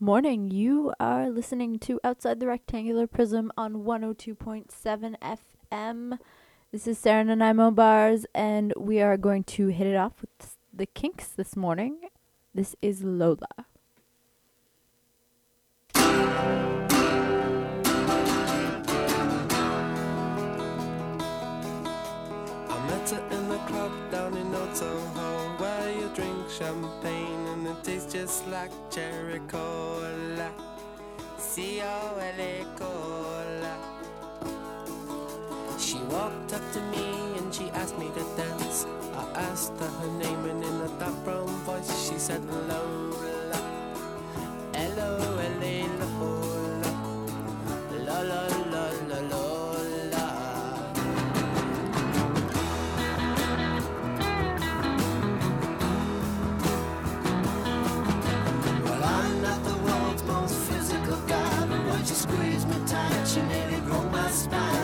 Morning. You are listening to Outside the Rectangular Prism on 102.7 FM. This is Sarah Nanaimo Bars, and we are going to hit it off with the kinks this morning. This is Lola. just like cherry cola, C O L A cola. She walked up to me and she asked me to dance. I asked her her name and in a dark brown voice she said Lola, L O L A Lola. smile.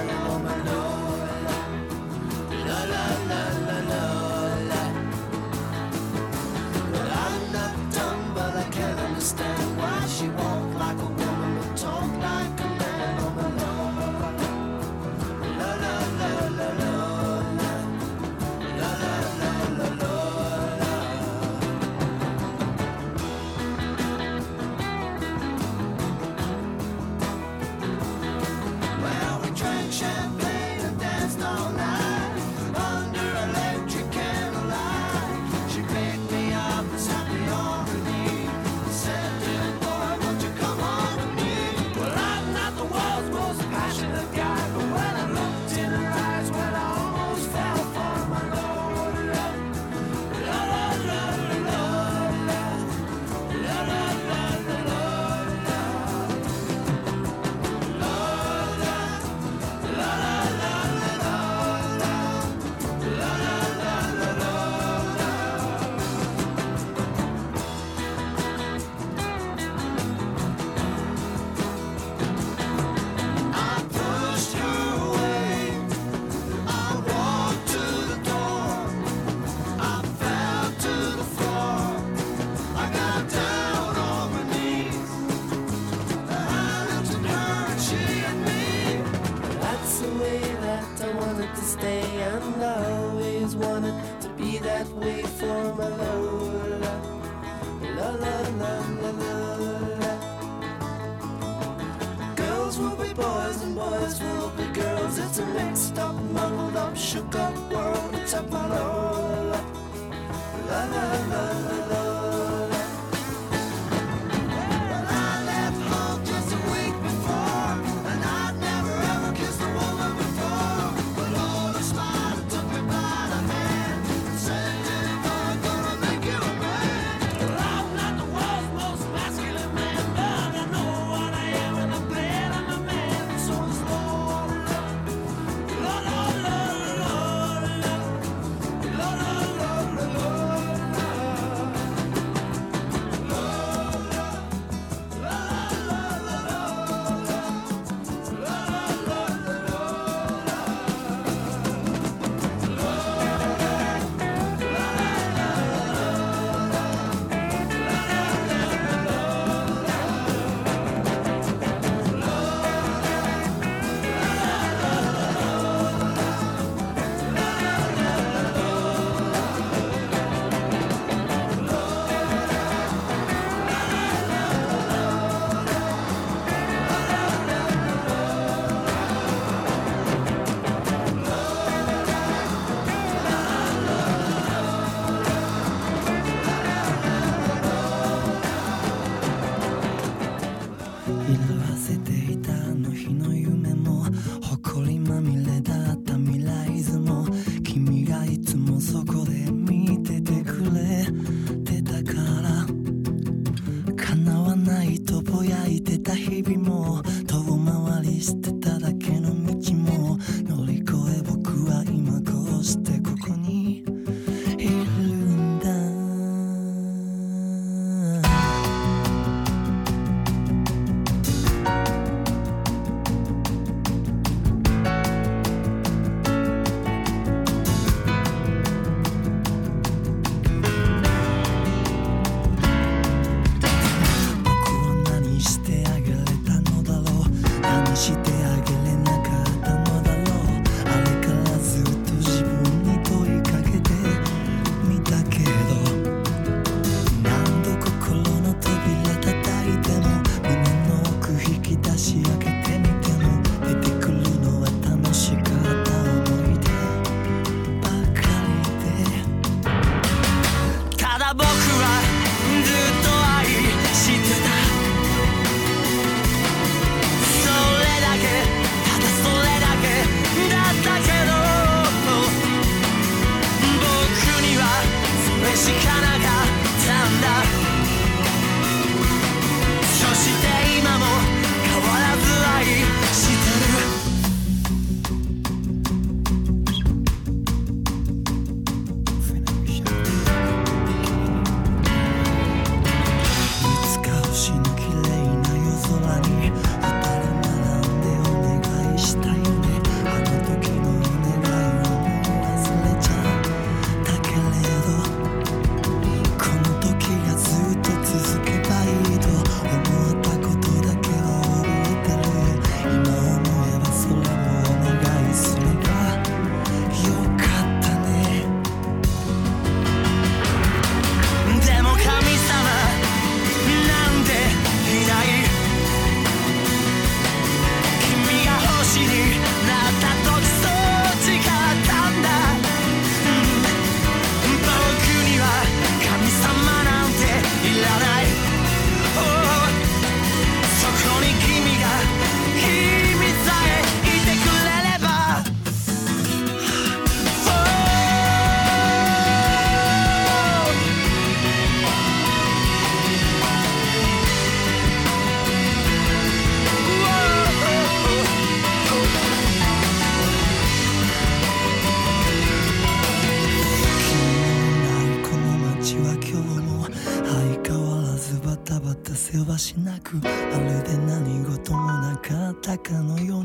なたかのように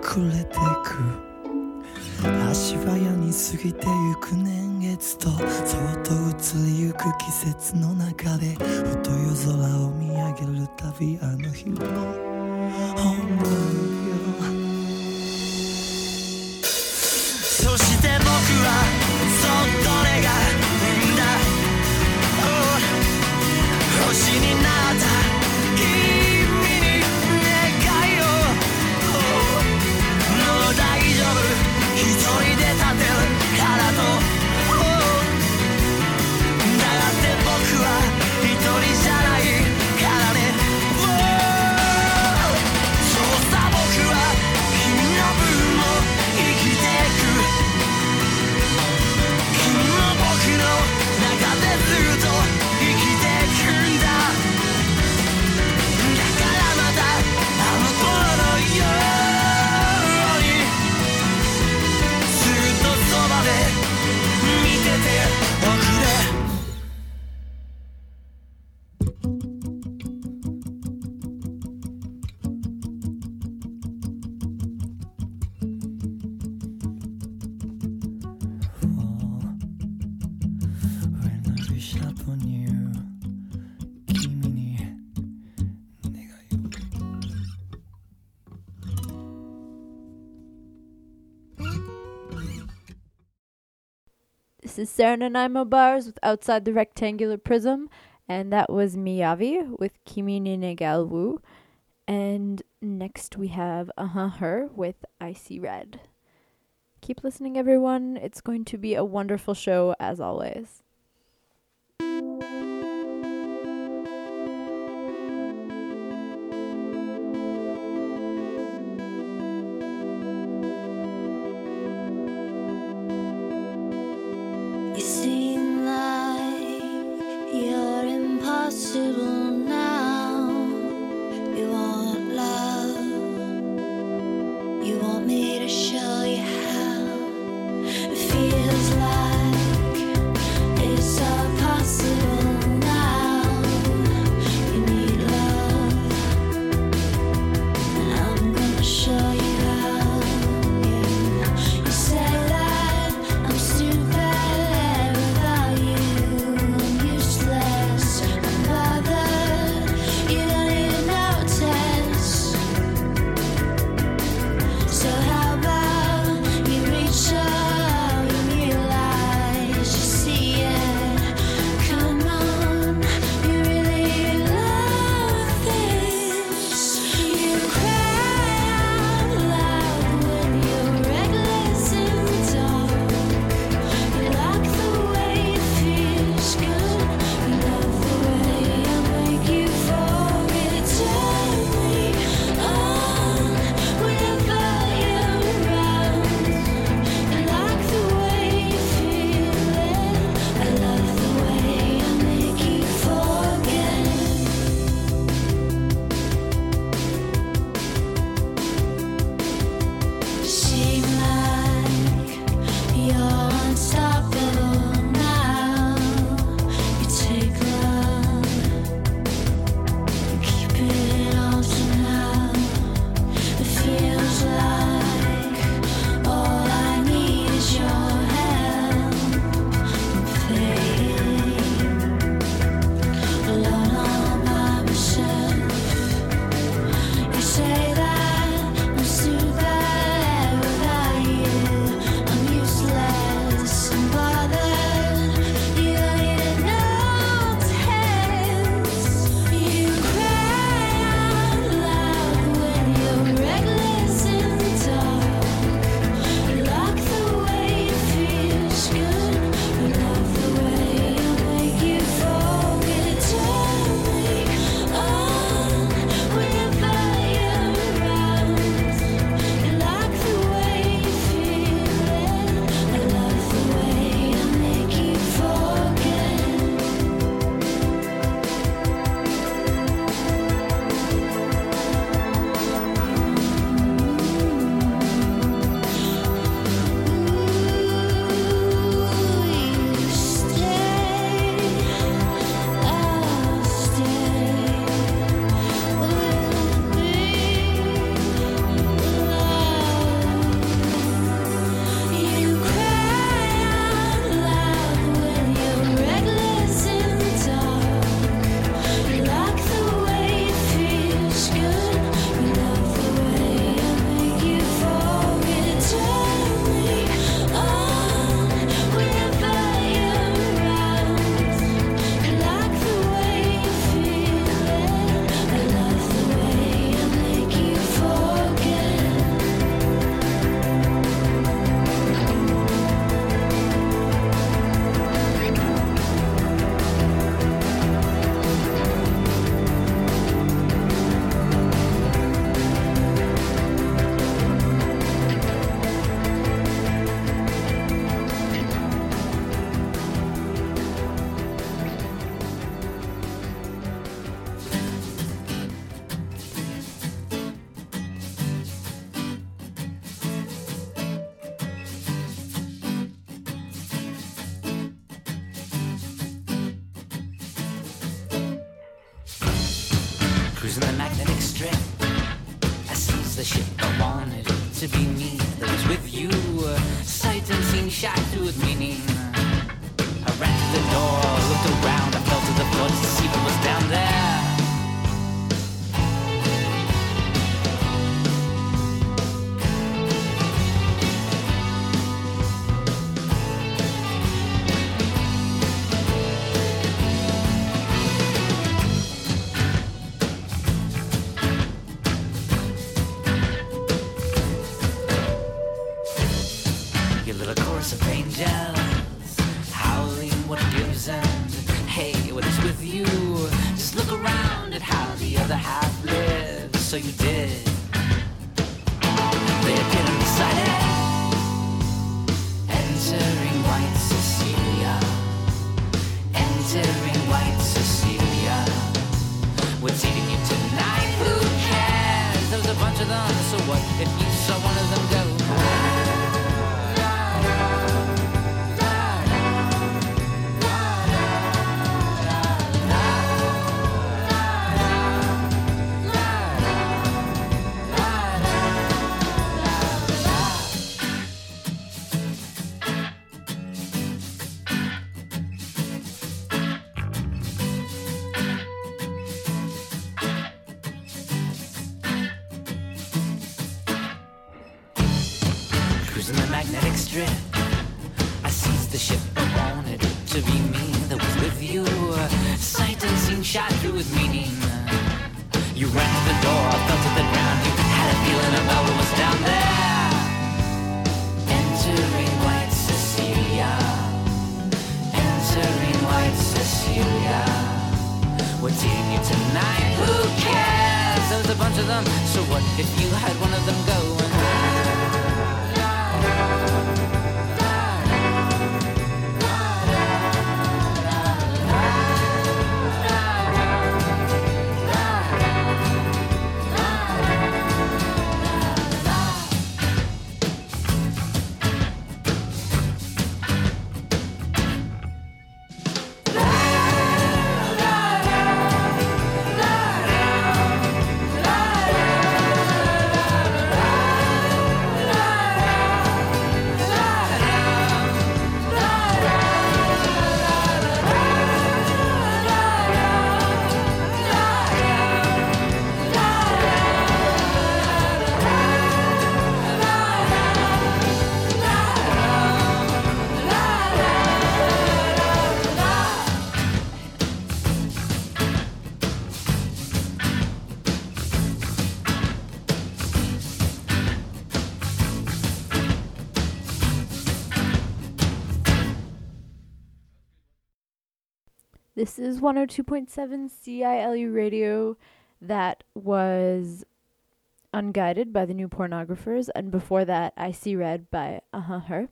暮れてく足早に過ぎてゆく年月とそっと移りゆく季節の中でふと夜空を見上げるたびあの日の思いよそして僕は is Serenanaimo Bars with Outside the Rectangular Prism, and that was Miyavi with Kimi ni Negai wo. And next we have Uh Huh Her with I See Red. Keep listening, everyone. It's going to be a wonderful show as always. This is 102.7 CILU radio that was Unguided by the New Pornographers, and before that, I See Red by Uh Huh Her.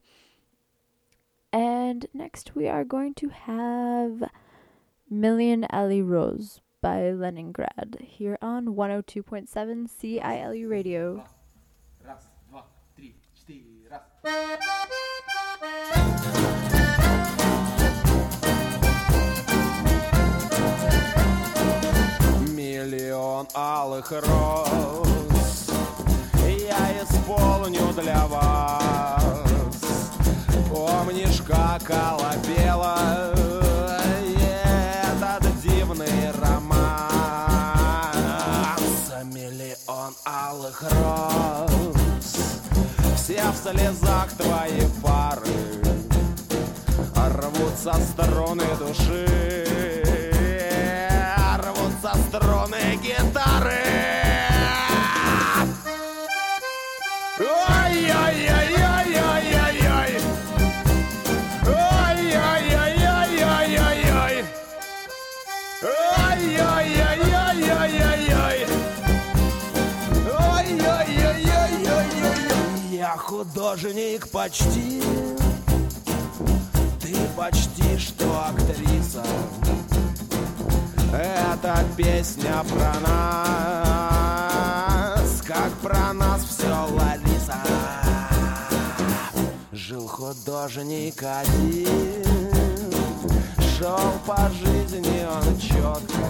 And next, we are going to have Million Alley Rose by Leningrad here on 102.7 CILU radio. Раз, два, три, четыре, раз. Миллион алых роз. Я исполню для вас. Помнишь, как колопела Этот дивный романс Миллион алых роз. Все в слезах твои пары Рвутся струны души художник почти. Ты почти что актриса. Эта песня про нас Как про нас все Лариса Жил художник один Шел по жизни он четко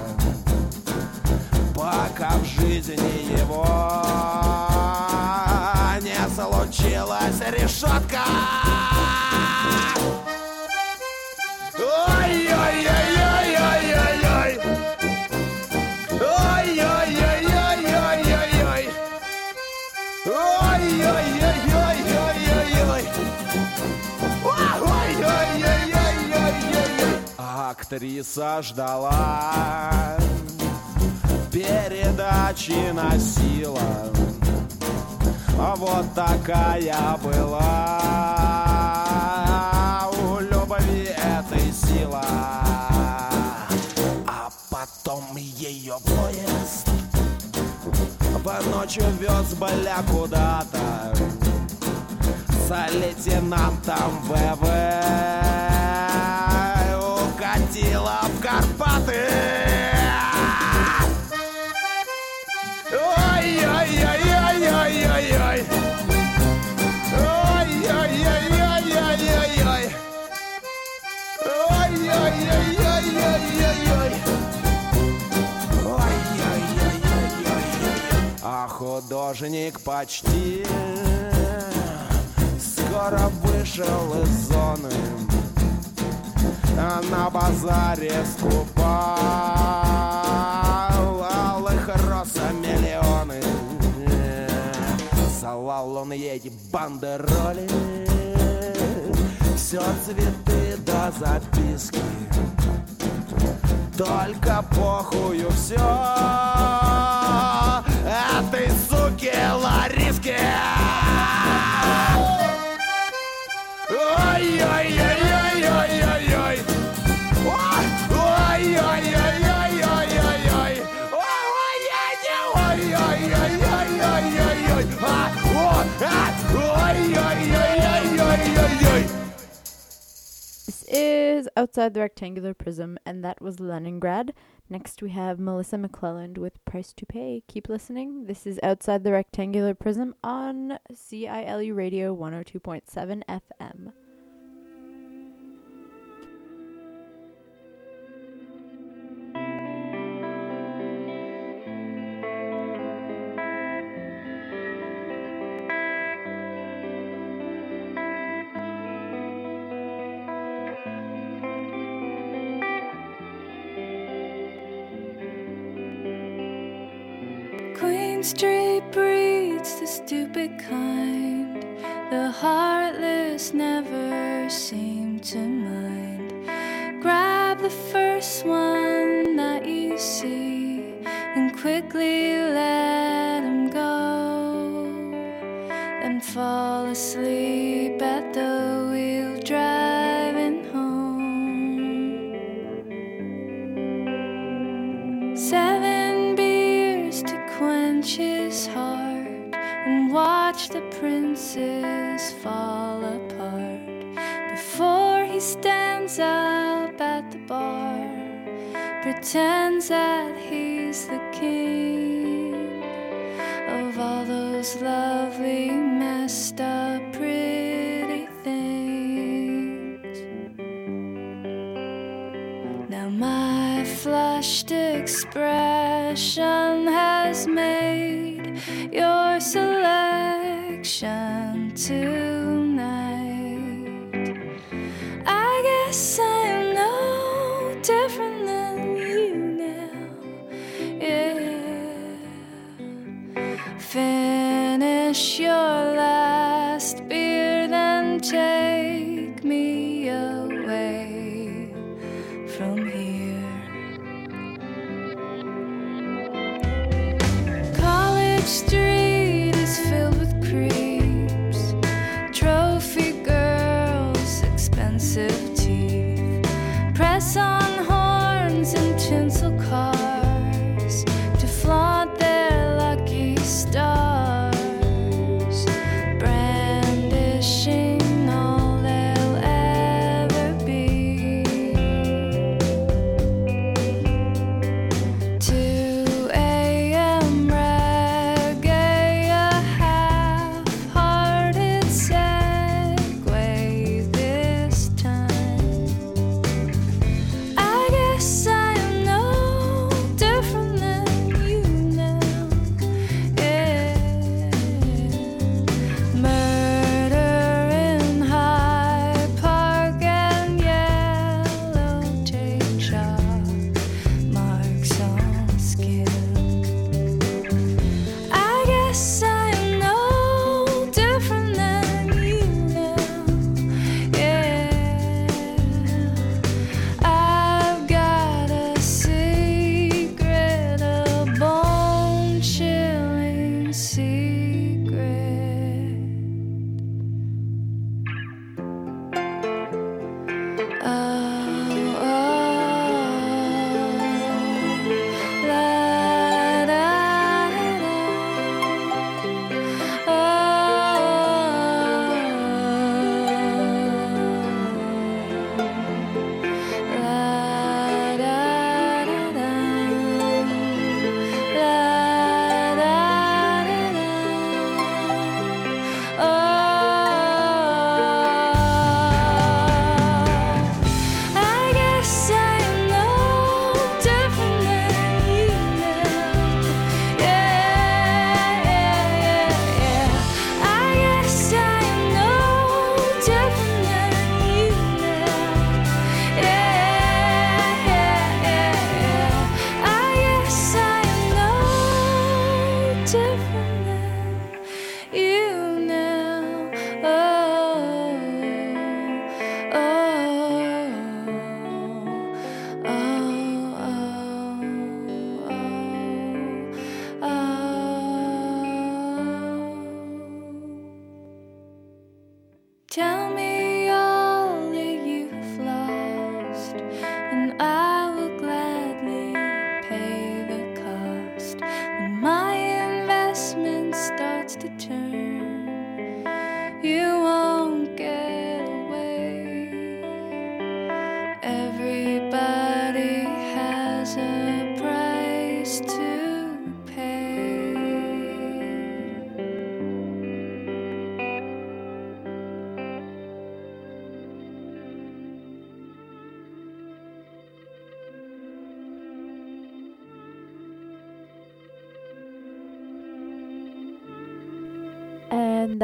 По красотка Ой-ой-ой-ой-ой-ой-ой. Ой-ой-ой-ой-ой-ой-ой. Ой-ой-ой-ой-ой-ой-ой. Ой-ой-ой-ой-ой-ой-ой. Актриса ждала. Передачи носила А вот такая была У любви этой сила. А потом ее поезд По ночи вез боля куда-то За лейтенантом ВВ Укатила в Карпаты. Ой-ой-ой-ой-ой-ой-ой художник почти Скоро вышел из зоны. На базаре скупал Алых роз миллионы. Салал он ей бандероли. Все цветы до записки. Только похую все is Outside the Rectangular Prism, and that was Leningrad. Next, we have Melissa McClelland with Price to Pay. Keep listening. This is Outside the Rectangular Prism on CILU Radio 102.7 FM. Street breeds the stupid kind. The heartless never seem to mind. Grab the first one that you see and quickly let him go. Then fall asleep up at the bar, pretends that he's the king of all those lovely, messed up, pretty things. Now my flushed expression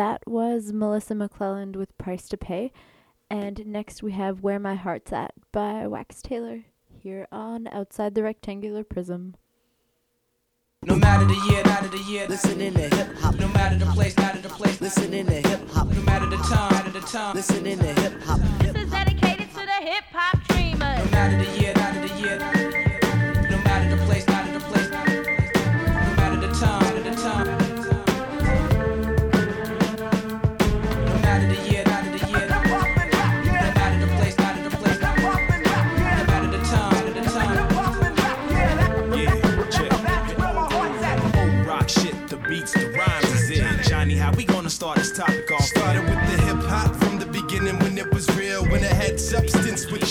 that was Melissa McClelland with Price to Pay. And next we have Where My Heart's At by Wax Tailor here on Outside the Rectangular Prism. No matter the year, matter the year. Listening to hip hop. No matter the place, matter the place. Listening to hip hop. No matter the time, matter the time. Listening to hip hop. This is dedicated to the hip hop dreamers. No matter the year, matter the year.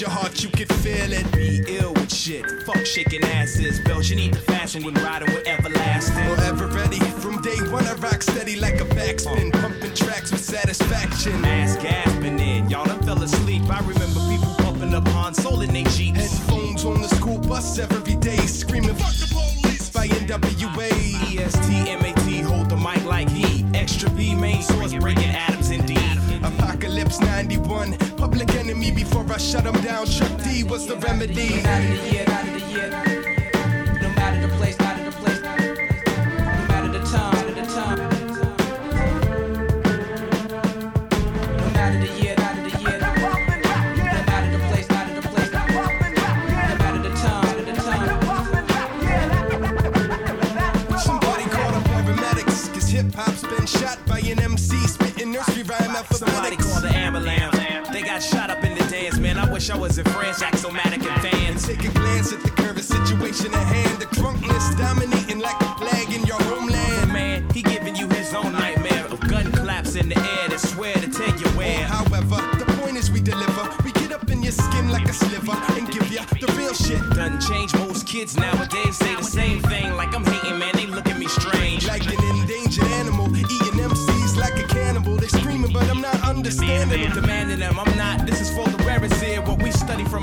Your heart, you can feel it. Be ill with shit. Fuck shaking asses. Bells you need to fashion when riding with everlasting. Forever ready. From day one, I rock steady like a backspin. Pumping tracks with satisfaction. Ass gasping in. Y'all done fell asleep. I remember people pumping up on Solo in they Jeeps. Headphones on the school bus every day, screaming, Fuck the police by NWA. EST, hold the mic like he. Extra B, main source, breaking 91, public enemy before I shut him down. Chuck D was the remedy. No matter the year, matter the year. No matter the place, matter the place. No matter the time, matter the time. No matter the year, matter the year. No matter the place, matter the place. No matter the time, the time. Somebody call the paramedics, cause hip hop's been shot by an MC spitting nursery rhyme alphabetics. Wish I was in France, axomatic and fans. Take a glance at the current situation at hand. The drunkenness dominating like a plague in your homeland. Man, he giving you his own nightmare of gun claps in the air that swear to take you where. Oh, however, the point is we deliver. We get up in your skin like a sliver and give ya the real shit. Done change most kids nowadays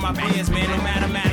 our peers, man. No matter, matter.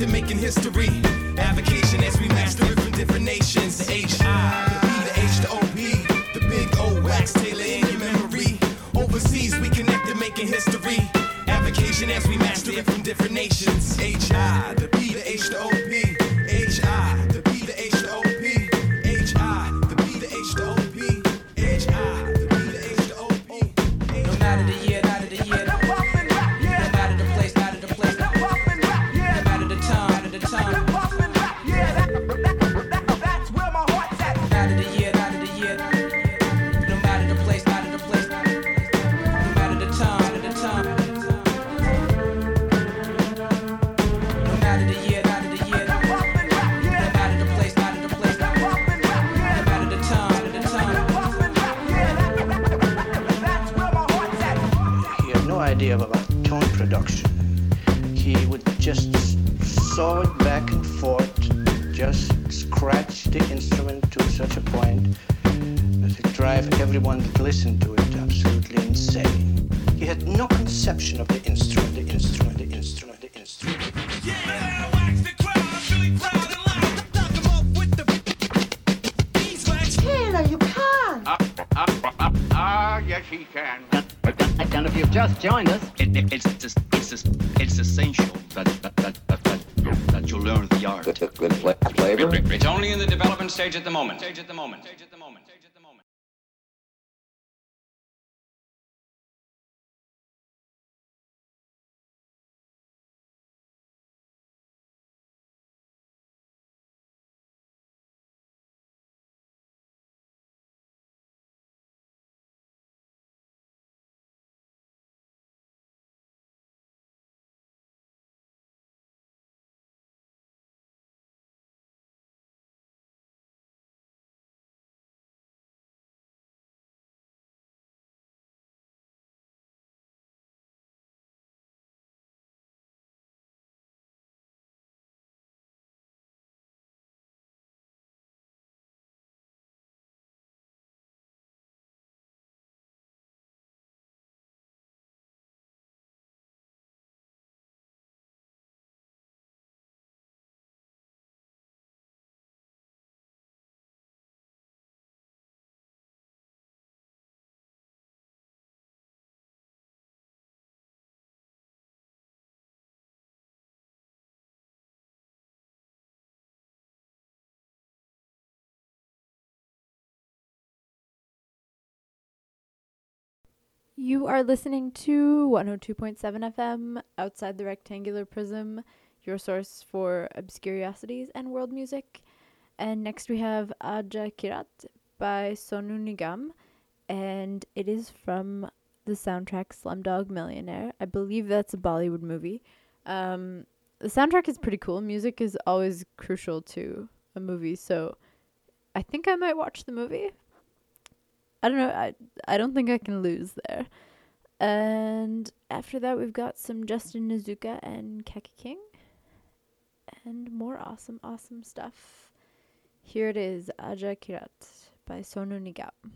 Connected, making history. Avocation as we master it from different nations. The H-I, the B, the H, the O-P. The big O wax tailor in your memory. Overseas, we connected, making history. Avocation as we at the moment. Stage at the You are listening to 102.7 FM outside the rectangular prism, your source for obscuriosities and world music. And next we have Aaj Ki Raat by Sonu Nigam, and it is from the soundtrack Slumdog Millionaire. I believe that's a Bollywood movie. Um, the soundtrack is pretty cool. Music is always crucial to a movie, so I think I might watch the movie. I don't know. I I don't think I can lose there. And after that, we've got some Justin Nozuka and Kaki King, and more awesome, awesome stuff. Here it is, Aaj Ki Raat by Sonu Nigam.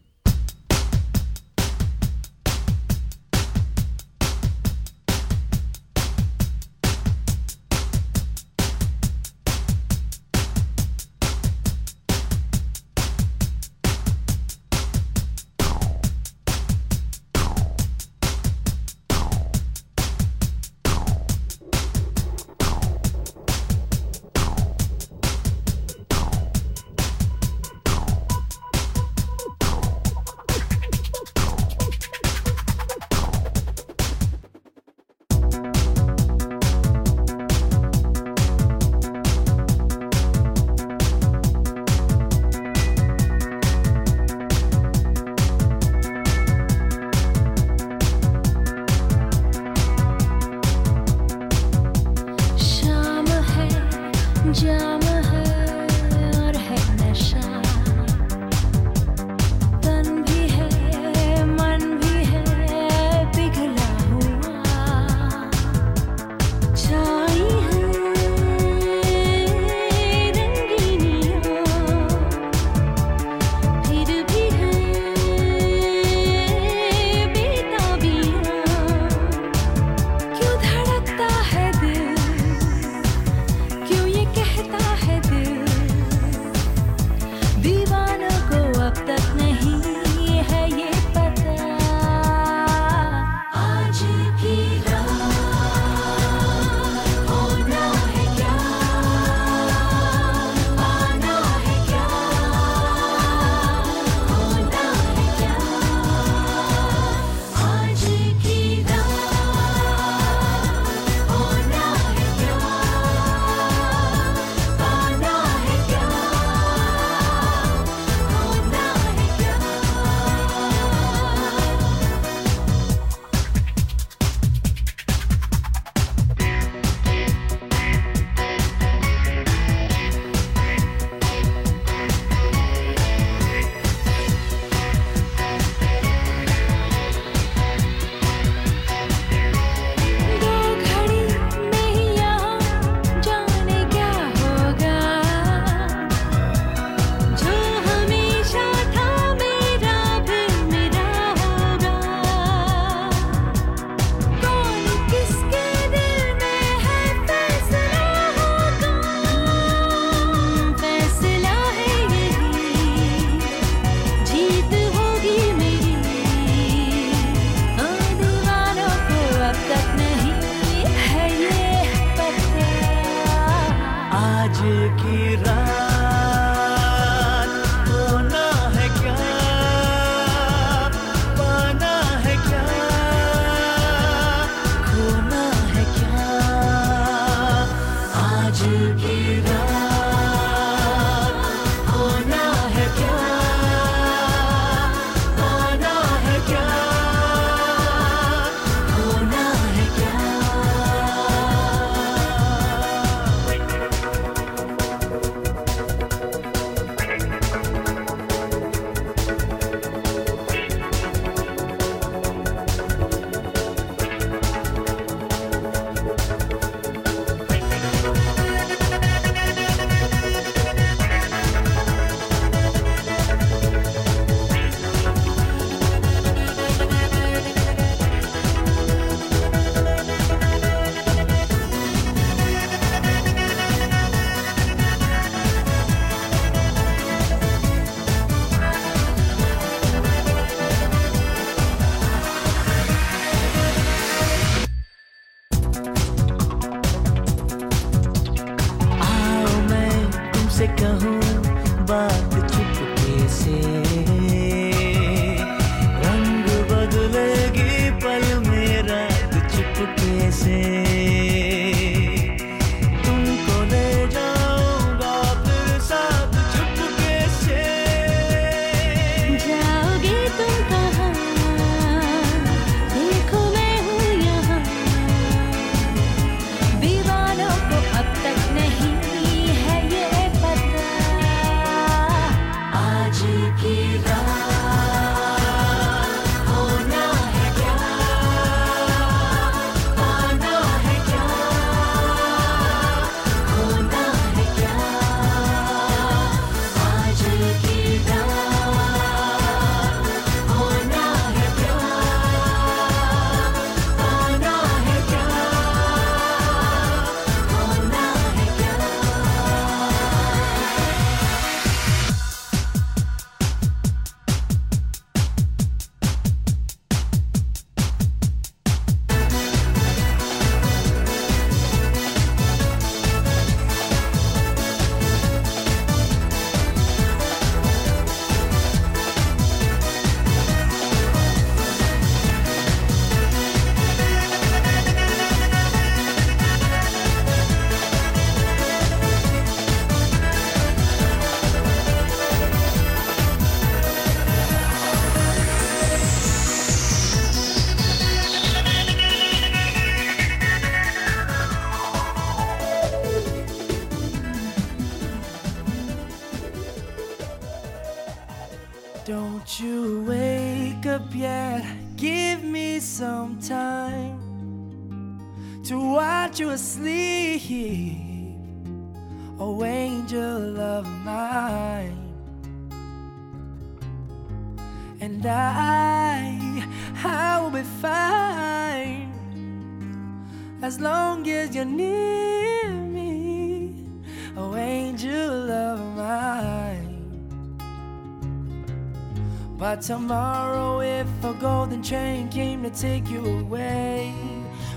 But tomorrow, if a golden train came to take you away,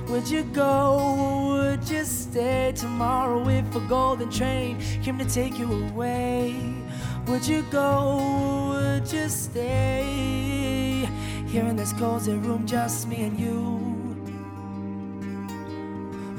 would you go? or Would you stay? Tomorrow, if a golden train came to take you away, would you go? or Would you stay? Here in this cozy room, just me and you.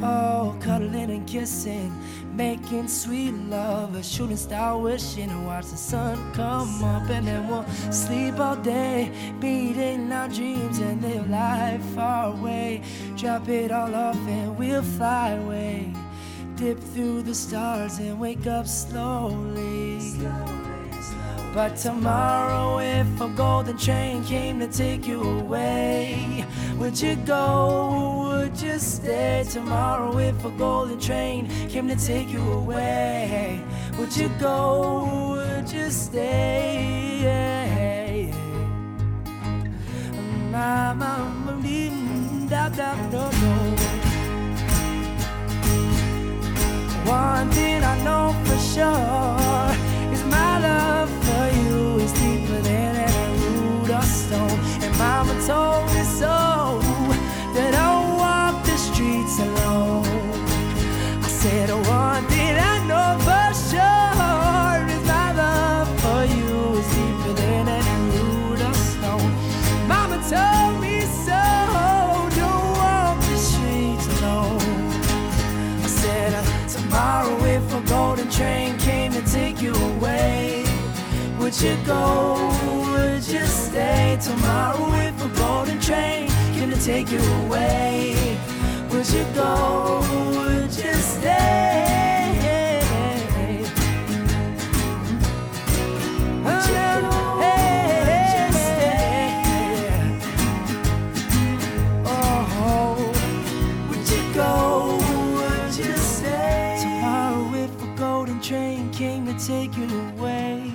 Oh, cuddling and kissing, making sweet love, a shooting star wishing to watch the sun come up, and then we'll sleep all day, beating our dreams and live life far away. Drop it all off and we'll fly away, dip through the stars and wake up slowly. But tomorrow, if a golden train came to take you away, would you go? Would you stay? Tomorrow, if a golden train came to take you away, would you go? Would you stay? Mama, da da da da. One thing I know for sure is my love Mama told me so that I walk the streets alone. I said one thing I know for sure is my love for you is deeper than any root or stone. Mama told me so. Don't walk the streets alone. I said uh, tomorrow if a golden train came to take you away, would you go? Would you stay? Tomorrow train take you away, would you go? Would you stay? Would you stay? Oh, would you go? Would you stay? Tomorrow, if a golden train came to take you away,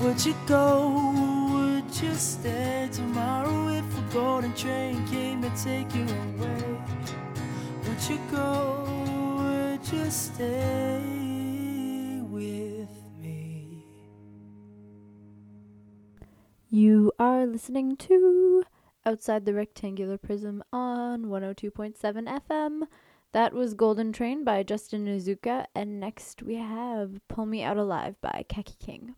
would you go? Would you stay? Tomorrow, golden train came to take you away, would you go? Would you stay with me? You are listening to Outside the Rectangular Prism on 102.7 FM. That was Golden Train by Justin Nozuka, and next we have Pull Me Out Alive by Kaki King.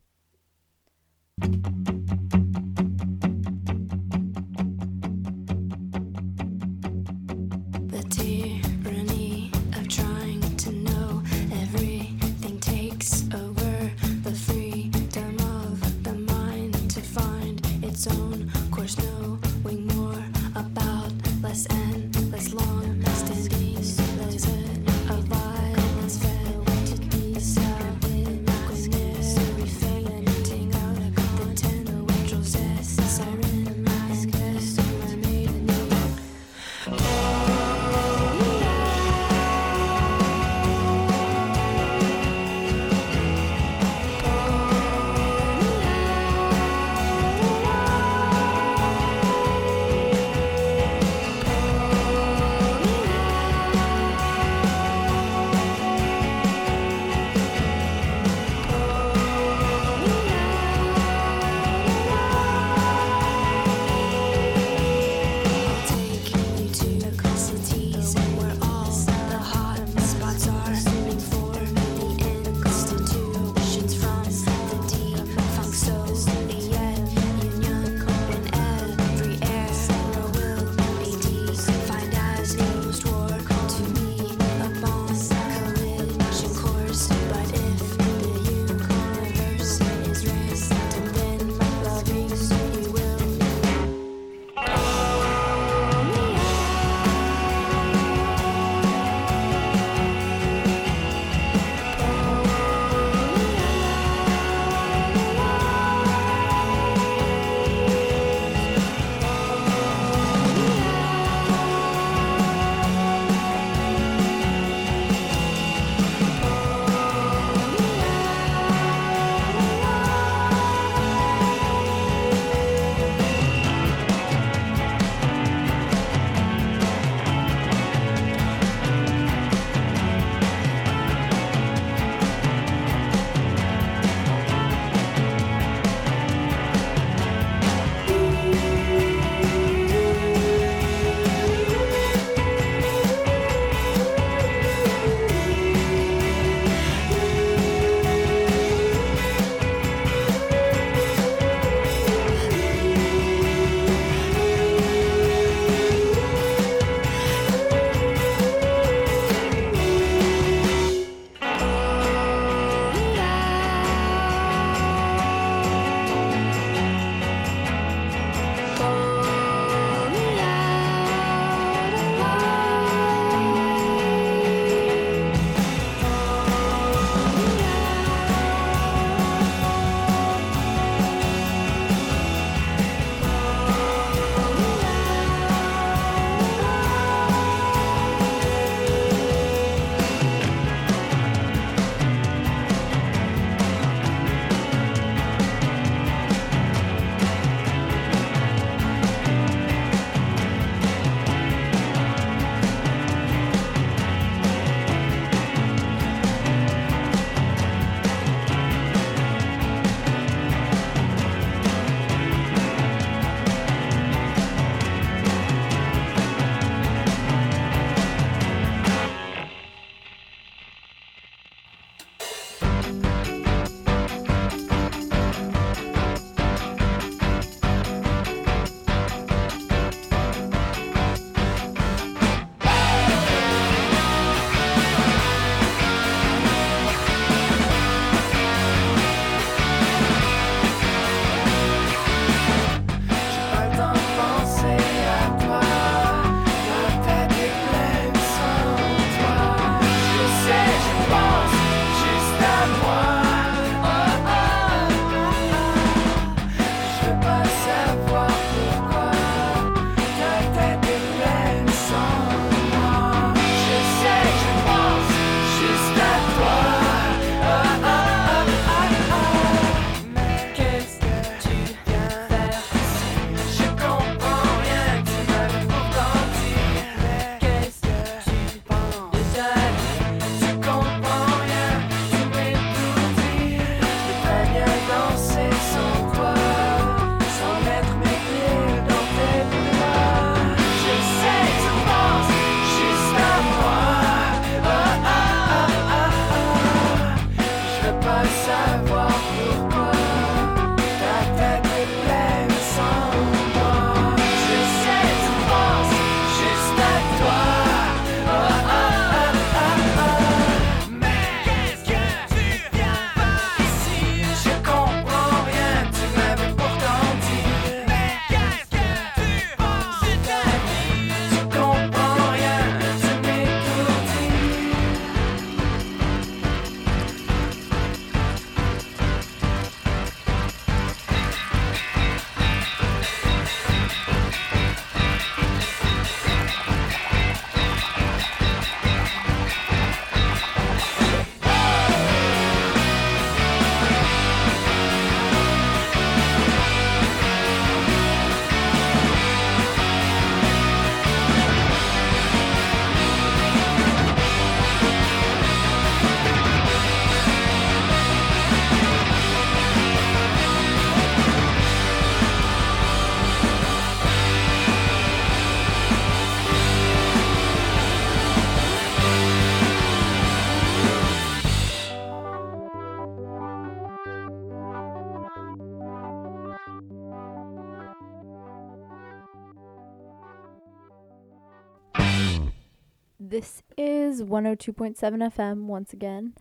Is 102.7 FM once again.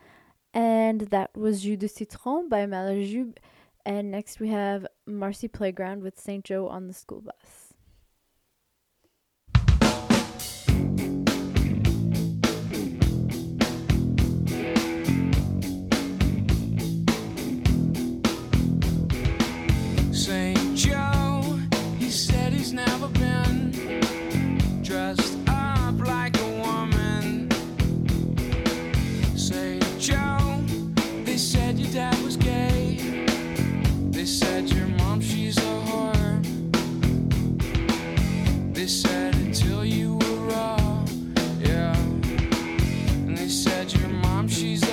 And that was Jus de Citron by Malajube. And next we have Marcy Playground with St. Joe on the school bus. St. Joe, he said he's never been said your mom, she's a whore. They said until you were raw, yeah. And they said your mom, she's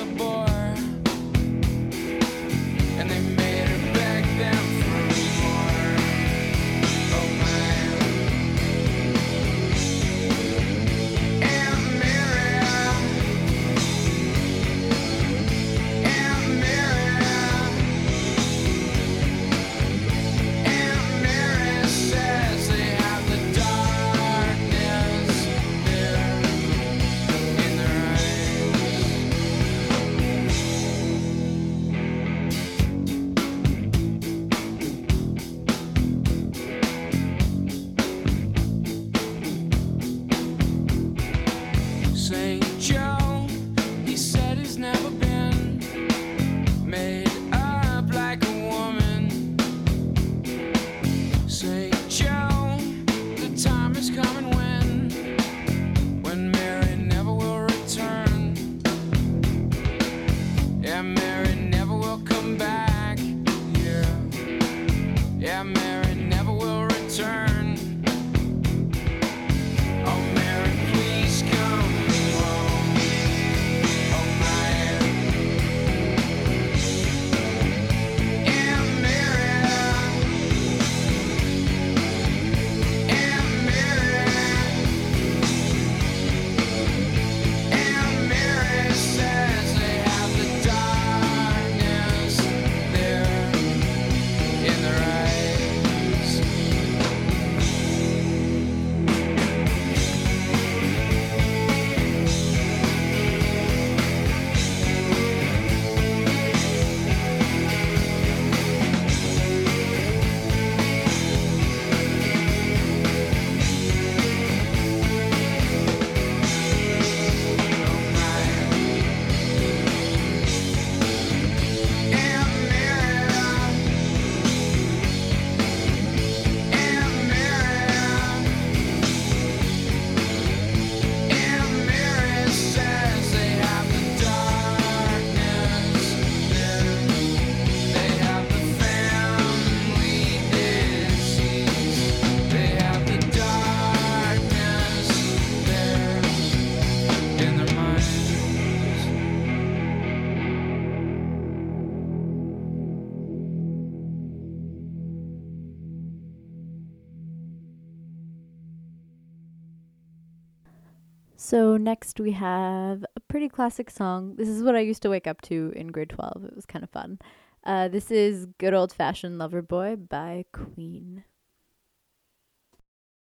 next we have a pretty classic song. This is what I used to wake up to in grade 12. It was kind of fun. Uh, this is Good Old Fashioned Lover Boy by Queen.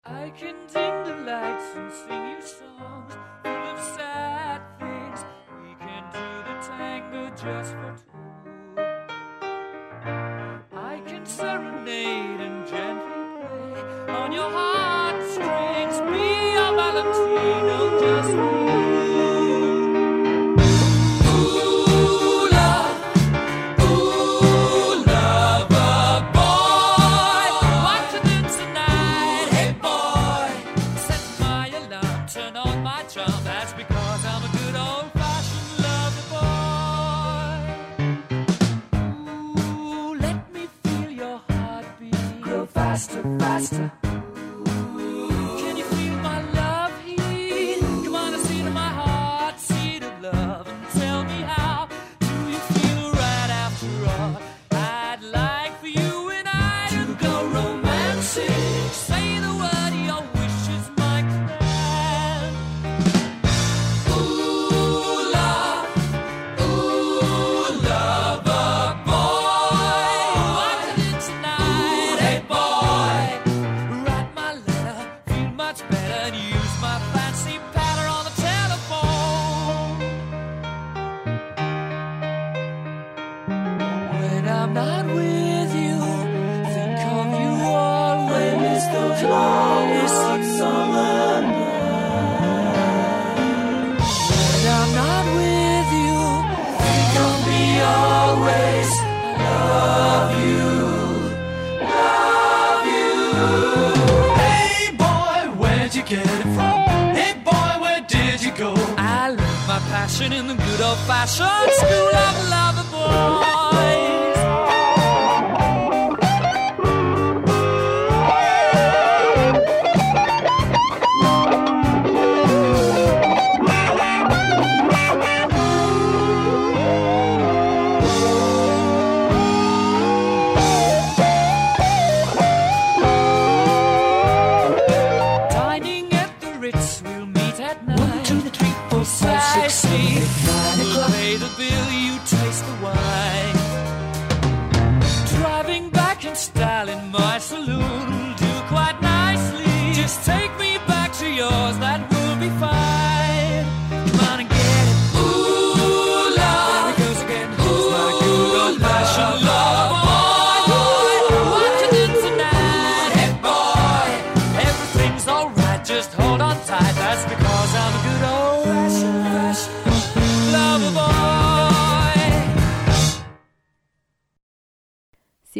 I can dim the lights and sing you songs full of sad things. We can do the tango just for two. I can serenade and gently play on your heartstrings. Be your Valentino,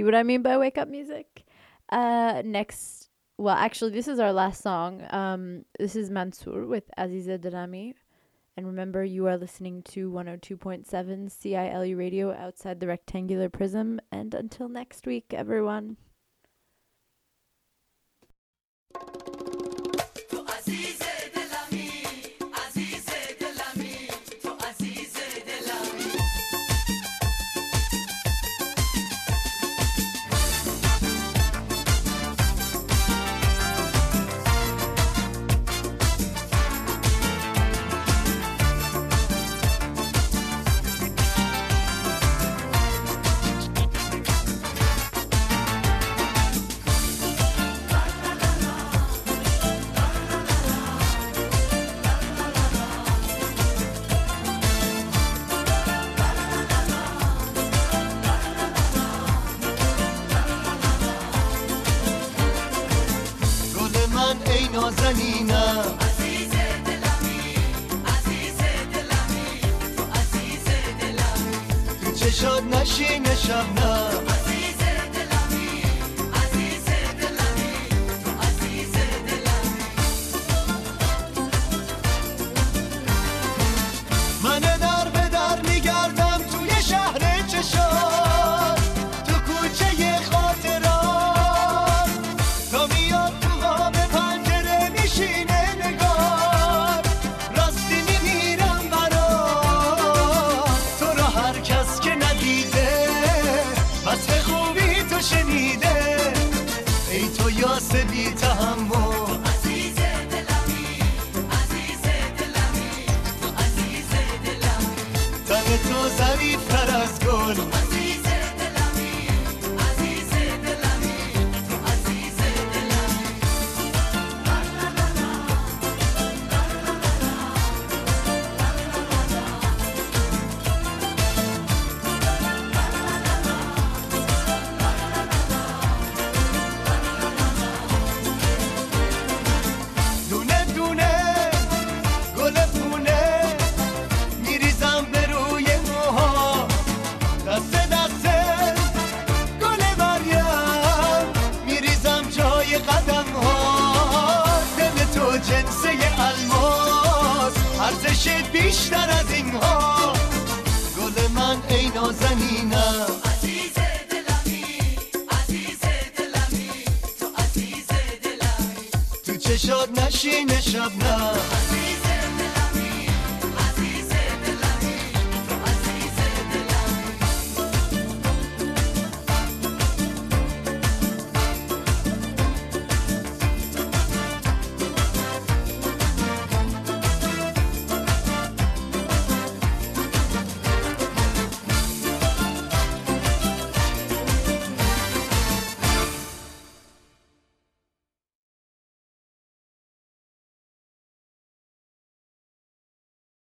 what I mean by wake up music? Uh, next, well, actually, this is our last song. Um, this is Mansoor with Aziza Darami. And remember, you are listening to 102.7 CILU radio outside the rectangular prism. And until next week, everyone.